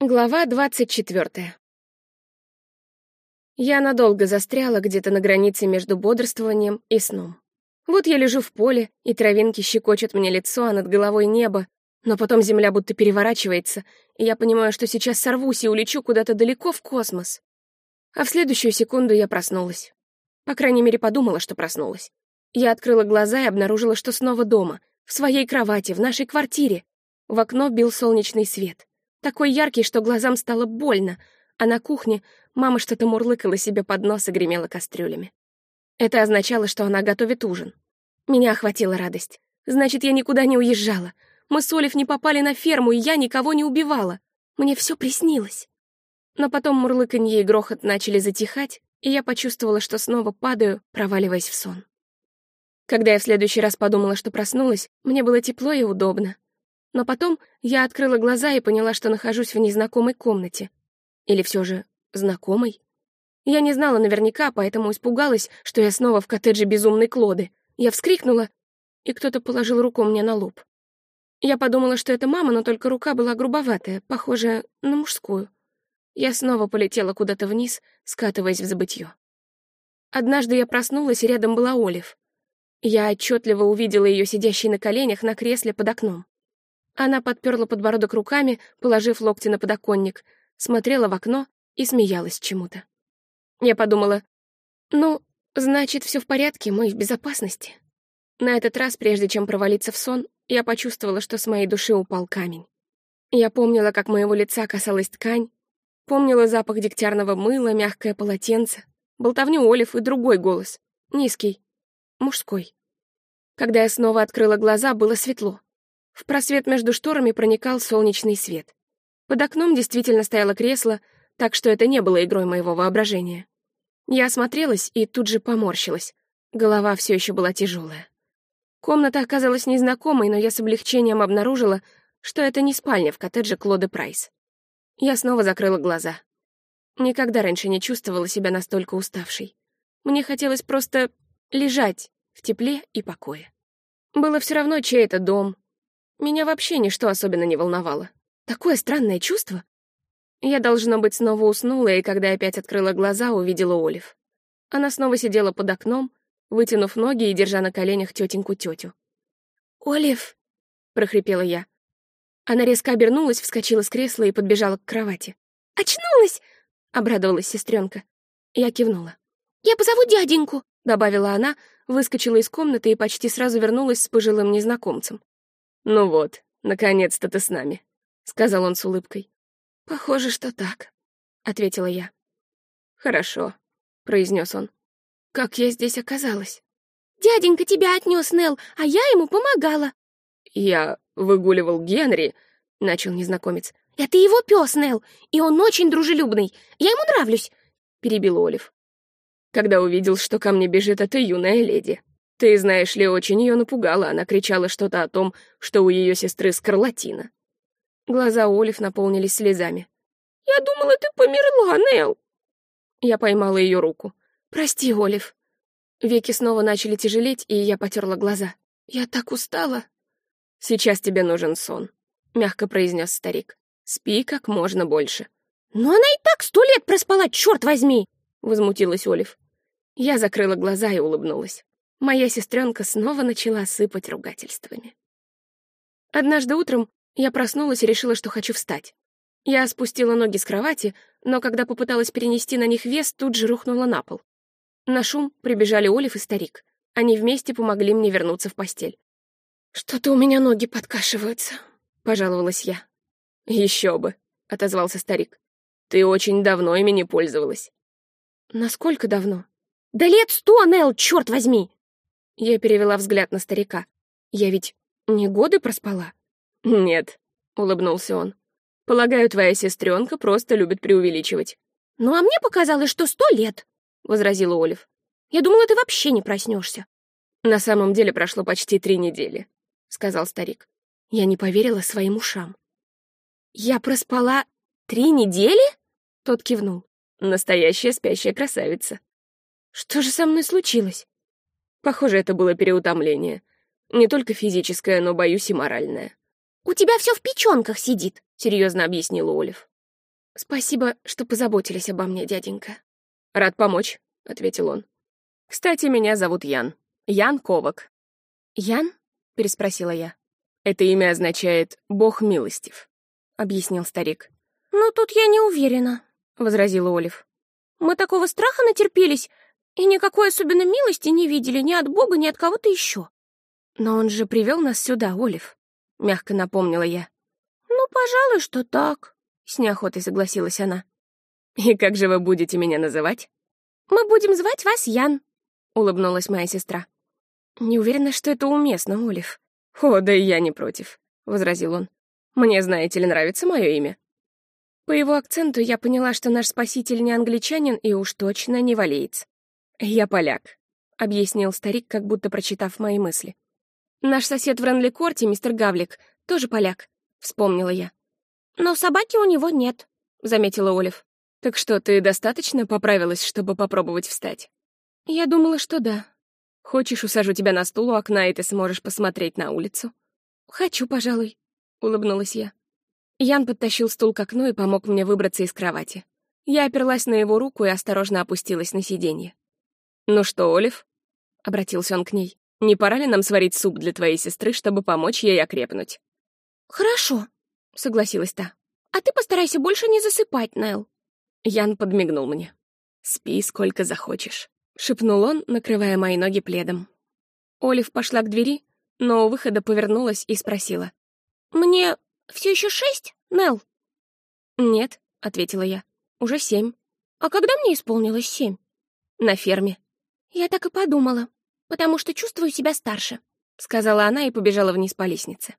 Глава двадцать четвертая. Я надолго застряла где-то на границе между бодрствованием и сном. Вот я лежу в поле, и травинки щекочут мне лицо, а над головой небо, но потом земля будто переворачивается, и я понимаю, что сейчас сорвусь и улечу куда-то далеко в космос. А в следующую секунду я проснулась. По крайней мере, подумала, что проснулась. Я открыла глаза и обнаружила, что снова дома, в своей кровати, в нашей квартире. В окно бил солнечный свет. Такой яркий, что глазам стало больно, а на кухне мама что-то мурлыкала себе под нос и гремела кастрюлями. Это означало, что она готовит ужин. Меня охватила радость. Значит, я никуда не уезжала. Мы с Олив не попали на ферму, и я никого не убивала. Мне все приснилось. Но потом мурлыканье и грохот начали затихать, и я почувствовала, что снова падаю, проваливаясь в сон. Когда я в следующий раз подумала, что проснулась, мне было тепло и удобно. Но потом я открыла глаза и поняла, что нахожусь в незнакомой комнате. Или все же знакомой? Я не знала наверняка, поэтому испугалась, что я снова в коттедже безумной Клоды. Я вскрикнула, и кто-то положил руку мне на лоб. Я подумала, что это мама, но только рука была грубоватая, похожая на мужскую. Я снова полетела куда-то вниз, скатываясь в забытье. Однажды я проснулась, и рядом была Олив. Я отчетливо увидела ее сидящей на коленях на кресле под окном. Она подперла подбородок руками, положив локти на подоконник, смотрела в окно и смеялась чему-то. Я подумала, ну, значит, все в порядке, мы в безопасности. На этот раз, прежде чем провалиться в сон, я почувствовала, что с моей души упал камень. Я помнила, как моего лица касалась ткань, помнила запах дегтярного мыла, мягкое полотенце, болтовню Олив и другой голос, низкий, мужской. Когда я снова открыла глаза, было светло. В просвет между шторами проникал солнечный свет. Под окном действительно стояло кресло, так что это не было игрой моего воображения. Я осмотрелась и тут же поморщилась. Голова все еще была тяжелая. Комната оказалась незнакомой, но я с облегчением обнаружила, что это не спальня в коттедже Клоды Прайс. Я снова закрыла глаза. Никогда раньше не чувствовала себя настолько уставшей. Мне хотелось просто лежать в тепле и покое. Было все равно, чей это дом, меня вообще ничто особенно не волновало. Такое странное чувство. Я, должно быть, снова уснула, и когда опять открыла глаза, увидела Олив. Она снова сидела под окном, вытянув ноги и держа на коленях тетеньку-тетю. «Олив!» — прохрипела я. Она резко обернулась, вскочила с кресла и подбежала к кровати. «Очнулась!» — обрадовалась сестренка. Я кивнула. «Я позову дяденьку!» — добавила она, выскочила из комнаты и почти сразу вернулась с пожилым незнакомцем. «Ну вот, наконец-то ты с нами», — сказал он с улыбкой. «Похоже, что так», — ответила я. «Хорошо», — произнес он. «Как я здесь оказалась?» «Дяденька тебя отнес, Нел, а я ему помогала». «Я выгуливал Генри», — начал незнакомец. «Это его пес, Нел, и он очень дружелюбный. Я ему нравлюсь», — перебил Олив. «Когда увидел, что ко мне бежит эта юная леди», ты, знаешь ли, очень ее напугала. Она кричала что-то о том, что у ее сестры скарлатина. Глаза Олив наполнились слезами. «Я думала, ты померла, Нел!» Я поймала ее руку. «Прости, Олив». Веки снова начали тяжелеть, и я потерла глаза. «Я так устала». «Сейчас тебе нужен сон», — мягко произнес старик. «Спи как можно больше». «Но она и так сто лет проспала, черт возьми!» — возмутилась Олив. Я закрыла глаза и улыбнулась. Моя сестренка снова начала сыпать ругательствами. Однажды утром я проснулась и решила, что хочу встать. Я спустила ноги с кровати, но когда попыталась перенести на них вес, тут же рухнула на пол. На шум прибежали Олив и старик. Они вместе помогли мне вернуться в постель. «Что-то у меня ноги подкашиваются», — пожаловалась я. «Еще бы», — отозвался старик. «Ты очень давно ими не пользовалась». «Насколько давно?» «Да лет сто, Нелл, черт возьми!» Я перевела взгляд на старика. «Я ведь не годы проспала?» «Нет», — улыбнулся он. «Полагаю, твоя сестренка просто любит преувеличивать». «Ну, а мне показалось, что сто лет», — возразила Олив. «Я думала, ты вообще не проснешься. «На самом деле прошло почти три недели», — сказал старик. Я не поверила своим ушам. «Я проспала три недели?» — тот кивнул. «Настоящая спящая красавица». «Что же со мной случилось?» Похоже, это было переутомление. Не только физическое, но, боюсь, и моральное. «У тебя все в печенках сидит», — серьезно объяснила Олив. «Спасибо, что позаботились обо мне, дяденька». «Рад помочь», — ответил он. «Кстати, меня зовут Ян. Ян Ковак». «Ян?» — переспросила я. «Это имя означает «бог милостив», — объяснил старик. «Ну, тут я не уверена», — возразила Олив. «Мы такого страха натерпелись и никакой особенной милости не видели ни от Бога, ни от кого-то еще». «Но он же привел нас сюда, Олив», — мягко напомнила я. «Ну, пожалуй, что так», — с неохотой согласилась она. «И как же вы будете меня называть?» «Мы будем звать вас Ян», — улыбнулась моя сестра. «Не уверена, что это уместно, Олив». «О, да и я не против», — возразил он. «Мне, знаете ли, нравится мое имя». По его акценту я поняла, что наш спаситель не англичанин и уж точно не валеец. «Я поляк», — объяснил старик, как будто прочитав мои мысли. «Наш сосед в Ренли-Корте, мистер Гавлик, тоже поляк», — вспомнила я. «Но собаки у него нет», — заметила Олив. «Так что, ты достаточно поправилась, чтобы попробовать встать?» «Я думала, что да». «Хочешь, усажу тебя на стул у окна, и ты сможешь посмотреть на улицу?» «Хочу, пожалуй», — улыбнулась я. Ян подтащил стул к окну и помог мне выбраться из кровати. Я оперлась на его руку и осторожно опустилась на сиденье. «Ну что, Олив?» — обратился он к ней. «Не пора ли нам сварить суп для твоей сестры, чтобы помочь ей окрепнуть?» «Хорошо», — согласилась та. «А ты постарайся больше не засыпать, Нел. Ян подмигнул мне. «Спи сколько захочешь», — шепнул он, накрывая мои ноги пледом. Олив пошла к двери, но у выхода повернулась и спросила. «Мне все еще шесть, Нел? «Нет», — ответила я, — «уже семь». «А когда мне исполнилось семь?» «На ферме». «Я так и подумала, потому что чувствую себя старше», — сказала она и побежала вниз по лестнице.